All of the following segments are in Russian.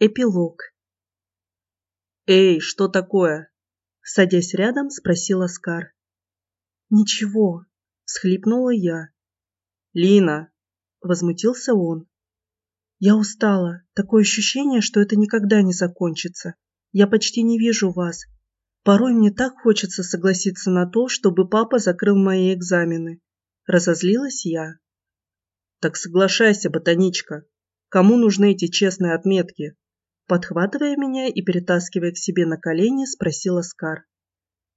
Эпилог. «Эй, что такое?» Садясь рядом, спросил Оскар. «Ничего», – схлипнула я. «Лина!» – возмутился он. «Я устала. Такое ощущение, что это никогда не закончится. Я почти не вижу вас. Порой мне так хочется согласиться на то, чтобы папа закрыл мои экзамены. Разозлилась я. Так соглашайся, ботаничка. Кому нужны эти честные отметки? Подхватывая меня и перетаскивая к себе на колени, спросил Оскар.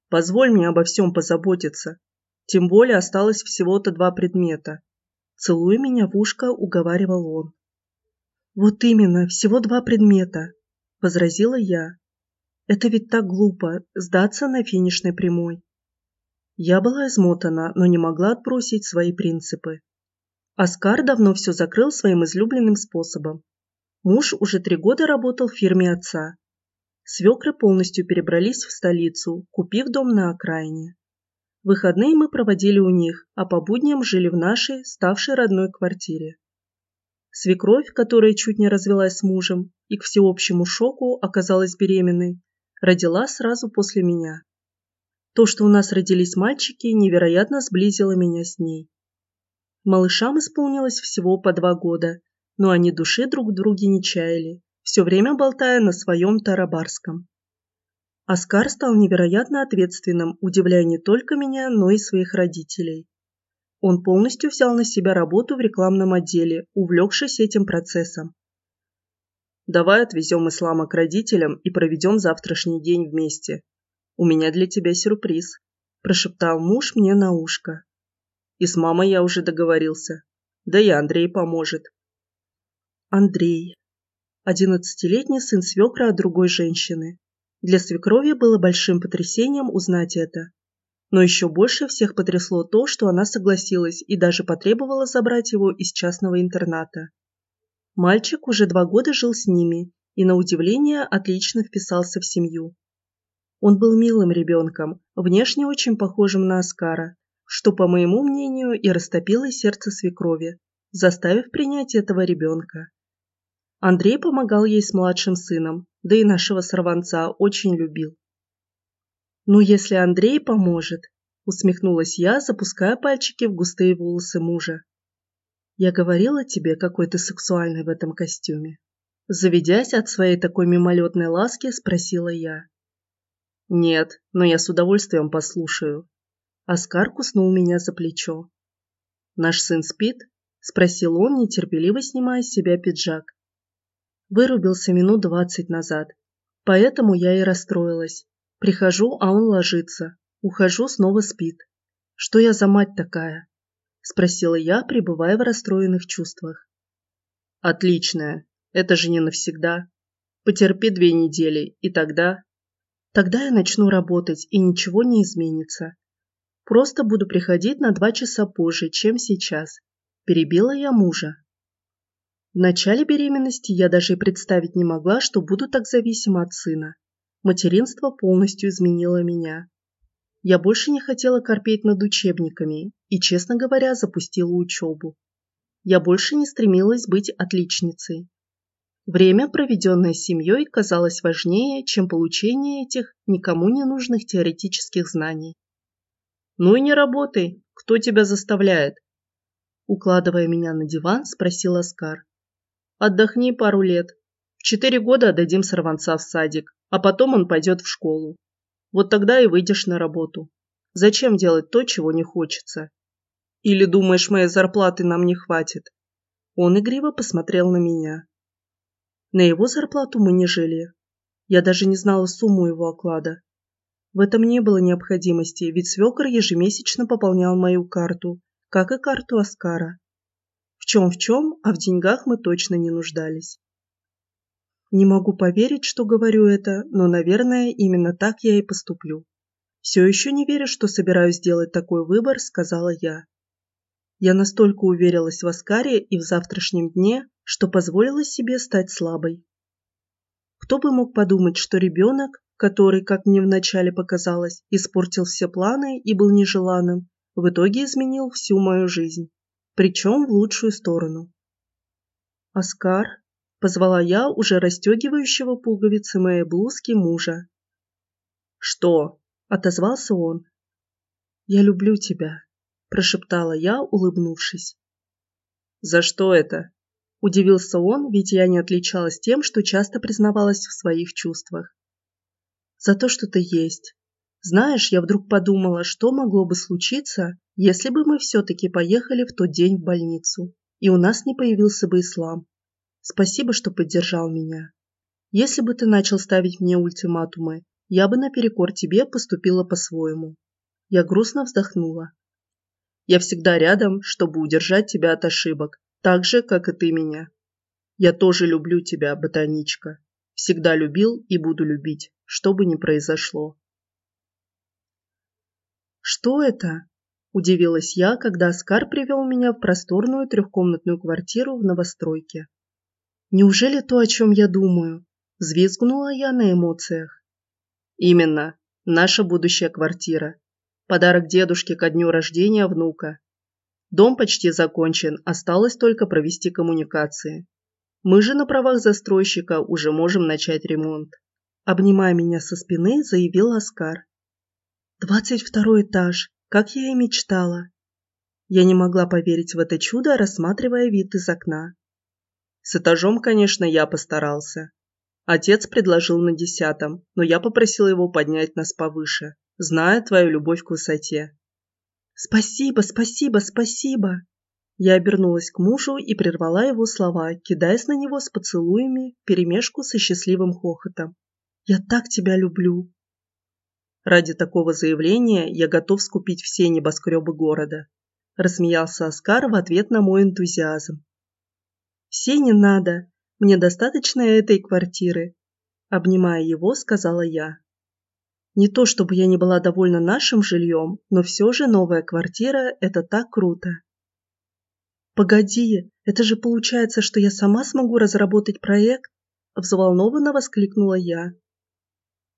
Позволь мне обо всем позаботиться. Тем более осталось всего-то два предмета. Целуя меня в ушко, уговаривал он. Вот именно, всего два предмета, возразила я. Это ведь так глупо, сдаться на финишной прямой. Я была измотана, но не могла отбросить свои принципы. Оскар давно все закрыл своим излюбленным способом. Муж уже три года работал в фирме отца. Свекры полностью перебрались в столицу, купив дом на окраине. Выходные мы проводили у них, а по будням жили в нашей, ставшей родной квартире. Свекровь, которая чуть не развелась с мужем и к всеобщему шоку оказалась беременной, родила сразу после меня. То, что у нас родились мальчики, невероятно сблизило меня с ней. Малышам исполнилось всего по два года, но они души друг в друге не чаяли, все время болтая на своем тарабарском. Оскар стал невероятно ответственным, удивляя не только меня, но и своих родителей. Он полностью взял на себя работу в рекламном отделе, увлекшись этим процессом. «Давай отвезем Ислама к родителям и проведем завтрашний день вместе. У меня для тебя сюрприз», – прошептал муж мне на ушко. И с мамой я уже договорился. Да и Андрей поможет. Андрей. Одиннадцатилетний сын свекра от другой женщины. Для свекрови было большим потрясением узнать это. Но еще больше всех потрясло то, что она согласилась и даже потребовала забрать его из частного интерната. Мальчик уже два года жил с ними и, на удивление, отлично вписался в семью. Он был милым ребенком, внешне очень похожим на Оскара, что, по моему мнению, и растопило сердце свекрови, заставив принять этого ребенка. Андрей помогал ей с младшим сыном, да и нашего сорванца очень любил. «Ну, если Андрей поможет», – усмехнулась я, запуская пальчики в густые волосы мужа. «Я говорила тебе, какой ты сексуальный в этом костюме». Заведясь от своей такой мимолетной ласки, спросила я. «Нет, но я с удовольствием послушаю», Оскар куснул меня за плечо. «Наш сын спит?» – спросил он, нетерпеливо снимая с себя пиджак. Вырубился минут двадцать назад. Поэтому я и расстроилась. Прихожу, а он ложится. Ухожу, снова спит. Что я за мать такая? Спросила я, пребывая в расстроенных чувствах. Отличная. Это же не навсегда. Потерпи две недели, и тогда... Тогда я начну работать, и ничего не изменится. Просто буду приходить на два часа позже, чем сейчас. Перебила я мужа. В начале беременности я даже и представить не могла, что буду так зависима от сына. Материнство полностью изменило меня. Я больше не хотела корпеть над учебниками и, честно говоря, запустила учебу. Я больше не стремилась быть отличницей. Время, проведенное семьей, казалось важнее, чем получение этих никому не нужных теоретических знаний. «Ну и не работай. Кто тебя заставляет?» Укладывая меня на диван, спросил Оскар. «Отдохни пару лет. В четыре года отдадим сорванца в садик, а потом он пойдет в школу. Вот тогда и выйдешь на работу. Зачем делать то, чего не хочется? Или думаешь, моей зарплаты нам не хватит?» Он игриво посмотрел на меня. На его зарплату мы не жили. Я даже не знала сумму его оклада. В этом не было необходимости, ведь свекор ежемесячно пополнял мою карту, как и карту Оскара. Чем в чем, а в деньгах мы точно не нуждались. Не могу поверить, что говорю это, но, наверное, именно так я и поступлю. Все еще не верю, что собираюсь сделать такой выбор, сказала я. Я настолько уверилась в Оскаре и в завтрашнем дне, что позволила себе стать слабой. Кто бы мог подумать, что ребенок, который, как мне вначале показалось, испортил все планы и был нежеланным, в итоге изменил всю мою жизнь, причем в лучшую сторону. «Оскар?» – Позвала я уже расстегивающего пуговицы моей блузки мужа. «Что?» – отозвался он. «Я люблю тебя», – прошептала я, улыбнувшись. «За что это?» – удивился он, ведь я не отличалась тем, что часто признавалась в своих чувствах. «За то, что ты есть. Знаешь, я вдруг подумала, что могло бы случиться, если бы мы все-таки поехали в тот день в больницу, и у нас не появился бы ислам. Спасибо, что поддержал меня. Если бы ты начал ставить мне ультиматумы, я бы наперекор тебе поступила по-своему. Я грустно вздохнула. Я всегда рядом, чтобы удержать тебя от ошибок, так же, как и ты меня. Я тоже люблю тебя, ботаничка. Всегда любил и буду любить, что бы ни произошло. Что это? Удивилась я, когда Оскар привел меня в просторную трехкомнатную квартиру в новостройке. Неужели то, о чем я думаю? Взвизгнула я на эмоциях. Именно. Наша будущая квартира. Подарок дедушке ко дню рождения внука. Дом почти закончен, осталось только провести коммуникации. Мы же на правах застройщика уже можем начать ремонт. Обнимая меня со спины, заявил Оскар. «Двадцать второй этаж, как я и мечтала». Я не могла поверить в это чудо, рассматривая вид из окна. С этажом, конечно, я постарался. Отец предложил на десятом, но я попросил его поднять нас повыше, зная твою любовь к высоте. «Спасибо, спасибо, спасибо!» Я обернулась к мужу и прервала его слова, кидаясь на него с поцелуями, перемешку со счастливым хохотом. «Я так тебя люблю!» Ради такого заявления я готов скупить все небоскребы города. Рассмеялся Оскар в ответ на мой энтузиазм. «Все не надо. Мне достаточно этой квартиры», – обнимая его, сказала я. Не то чтобы я не была довольна нашим жильем, но все же новая квартира – это так круто. «Погоди, это же получается, что я сама смогу разработать проект?» – взволнованно воскликнула я.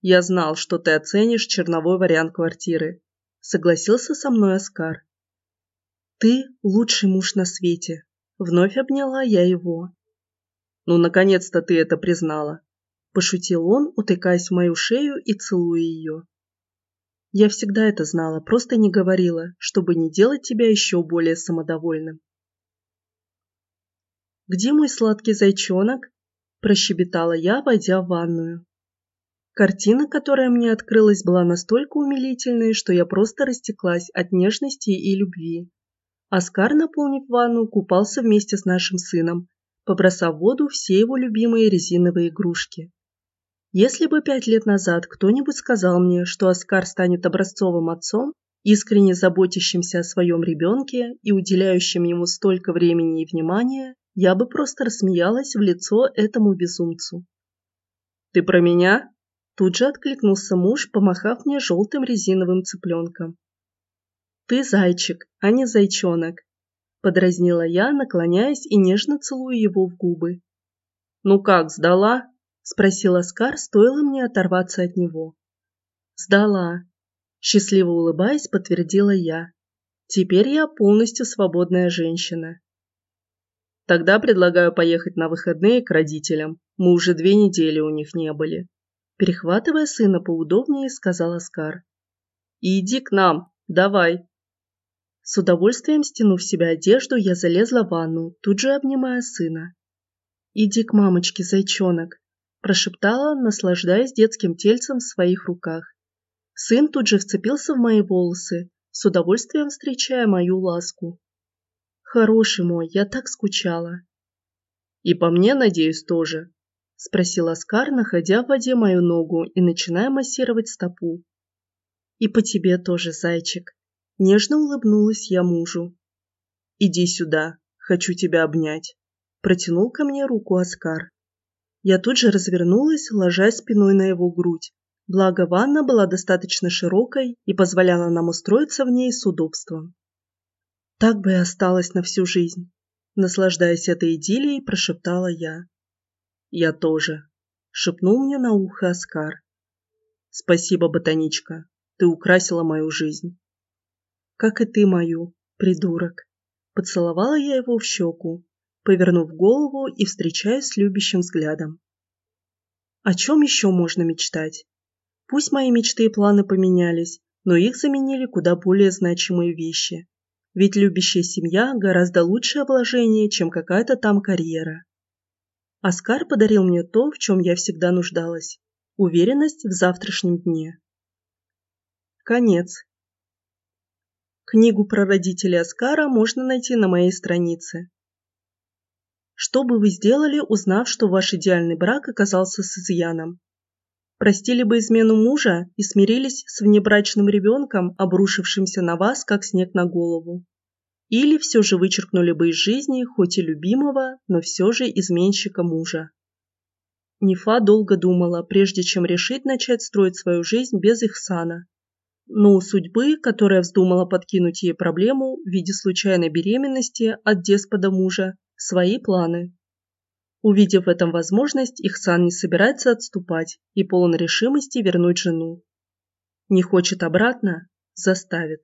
«Я знал, что ты оценишь черновой вариант квартиры», – согласился со мной Оскар. «Ты лучший муж на свете», Вновь обняла я его. «Ну, наконец-то ты это признала!» Пошутил он, утыкаясь в мою шею и целуя ее. Я всегда это знала, просто не говорила, чтобы не делать тебя еще более самодовольным. «Где мой сладкий зайчонок?» – прощебетала я, войдя в ванную. Картина, которая мне открылась, была настолько умилительной, что я просто растеклась от нежности и любви. Оскар, наполнив ванну, купался вместе с нашим сыном, побросав в воду все его любимые резиновые игрушки. Если бы пять лет назад кто-нибудь сказал мне, что Оскар станет образцовым отцом, искренне заботящимся о своем ребенке и уделяющим ему столько времени и внимания, я бы просто рассмеялась в лицо этому безумцу. «Ты про меня?» Тут же откликнулся муж, помахав мне желтым резиновым цыпленком. «Ты зайчик, а не зайчонок», – подразнила я, наклоняясь и нежно целуя его в губы. «Ну как, сдала?» – спросил Оскар, стоило мне оторваться от него. «Сдала», – счастливо улыбаясь, подтвердила я. «Теперь я полностью свободная женщина». «Тогда предлагаю поехать на выходные к родителям. Мы уже две недели у них не были». Перехватывая сына поудобнее, сказал Оскар. «И иди к нам, давай». С удовольствием стянув себе одежду, я залезла в ванну, тут же обнимая сына. «Иди к мамочке, зайчонок», – прошептала, наслаждаясь детским тельцем в своих руках. Сын тут же вцепился в мои волосы, с удовольствием встречая мою ласку. «Хороший мой, я так скучала». «И по мне, надеюсь, тоже?» – спросил Оскар, находя в воде мою ногу и начиная массировать стопу. «И по тебе тоже, зайчик», Нежно улыбнулась я мужу. «Иди сюда, хочу тебя обнять», – протянул ко мне руку Оскар. Я тут же развернулась, ложась спиной на его грудь. Благо ванна была достаточно широкой и позволяла нам устроиться в ней с удобством. Так бы и осталось на всю жизнь. Наслаждаясь этой идиллией, прошептала я. «Я тоже», – шепнул мне на ухо Оскар. «Спасибо, ботаничка, ты украсила мою жизнь» как и ты мою, придурок. Поцеловала я его в щеку. повернув голову и встречаюсь с любящим взглядом. О чем еще можно мечтать? Пусть мои мечты и планы поменялись, но их заменили куда более значимые вещи. Ведь любящая семья гораздо лучшее вложение, чем какая-то там карьера. Оскар подарил мне то, в чем я всегда нуждалась – уверенность в завтрашнем дне. Конец. Книгу про родителей Оскара можно найти на моей странице. Что бы вы сделали, узнав, что ваш идеальный брак оказался с изъяном? Простили бы измену мужа и смирились с внебрачным ребенком, обрушившимся на вас, как снег на голову? Или все же вычеркнули бы из жизни хоть и любимого, но все же изменщика мужа? Нефа долго думала, прежде чем решить начать строить свою жизнь без Ихсана. Но у судьбы, которая вздумала подкинуть ей проблему в виде случайной беременности от деспода мужа, свои планы. Увидев в этом возможность, Ихсан не собирается отступать и полон решимости вернуть жену. Не хочет обратно – заставит.